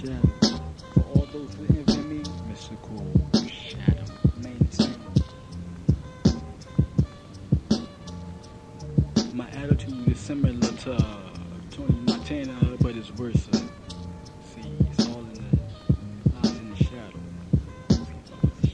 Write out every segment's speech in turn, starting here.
Shadow. For all those who envy me, mystical shadow. Maintain. My attitude is similar to uh, Tony Montana, uh, but it's worse. Uh,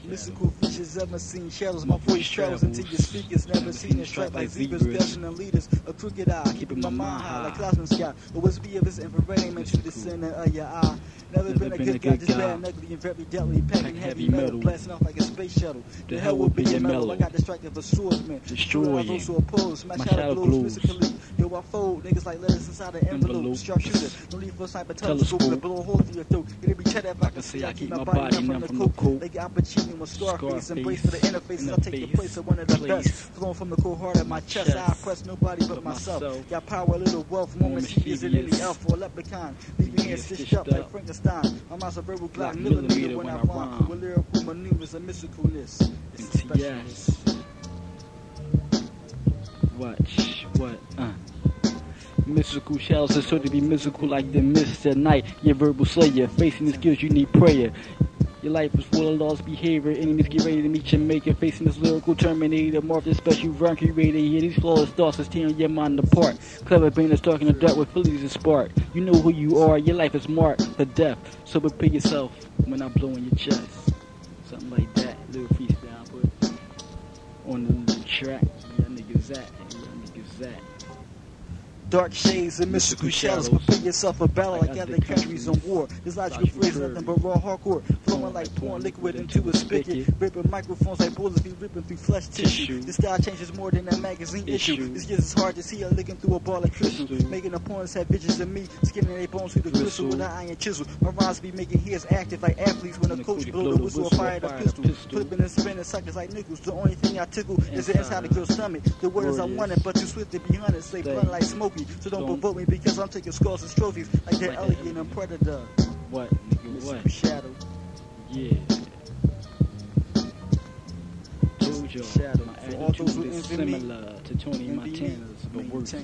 Mystical features ever seen shadows. My voice travels into your speakers. Never seen a stripe like zebras. Dashing leaders. A crooked eye. Keeping my mind high like clouds in the sky. A whisper of his infrared aim into the center of your eye. Never been a good guy, just bad, ugly, and very deadly. Packing heavy metal, blasting off like a space shuttle. The hell will be your mellow. I got distracted for swordsman. Destroy those who oppose. My My shadow glows physically. Yo, I fold niggas like letters inside an envelope. Envelope. Sharpshooter. No need for a sniper telescope. To blow a hole through your throat. It'll be check if I can see. I keep my body numb from the cold. Like Al Pacino with Scarface. Scarface. Embrace for the interface. I'll take the place of one of the Place. best. Flowing from the cold heart of my chest. Chest. I oppress nobody but But myself. myself. Got power, a little wealth. More More mischievous than any elf or leprechaun. Leaving here stitched up like. Frankenstein. Of verbal Glock Glock millimeter millimeter when I when I rhyme. With lyrical maneuvers and mysticalness. It's a special Yes. Watch what? Uh. Mystical shells are sure to be mystical like the mist at night. Your verbal slayer, facing the skills you need prayer. Your life is full of lost behavior. Enemies get ready to meet your maker. Facing this lyrical terminator, morph the special run creator. Yeah, these flawless thoughts is tearing your mind apart. Clever dark in the dark with Phillies and spark. You know who you are. Your life is marked to death. So prepare yourself when I blow in your chest. Something like that. Little freestyle, but on the track. Yeah, niggas that. Yeah, niggas that. Dark shades and mystical shadows. Prepare yourself for battle like Like other countries on countries. war. This logical phrase, nothing but raw hardcore. Flowing like pouring liquid into a spigot. Ripping microphones like bullets be ripping through flesh tissue. This style changes more than a magazine issue. This gets as hard to see a licking through a ball of crystal. Making opponents have visions of me. Skinning their bones through the crystal with an iron chisel. My rhymes be making his active like athletes when a coach blow the whistle or fire the pistol. Flipping and spinning suckers like nickels. The only thing I tickle is the inside of your stomach. The words I Warriors. wanted, but too swift to be hunted. Stay blunt like Smokey. So don't Don't. provoke me because I'm taking scores and trophies like that elegant and predator. What, nigga, what? shadow. Yeah. Y'all, Shadow. my For all those who attitude is me, similar to Tony Montana's, but worse.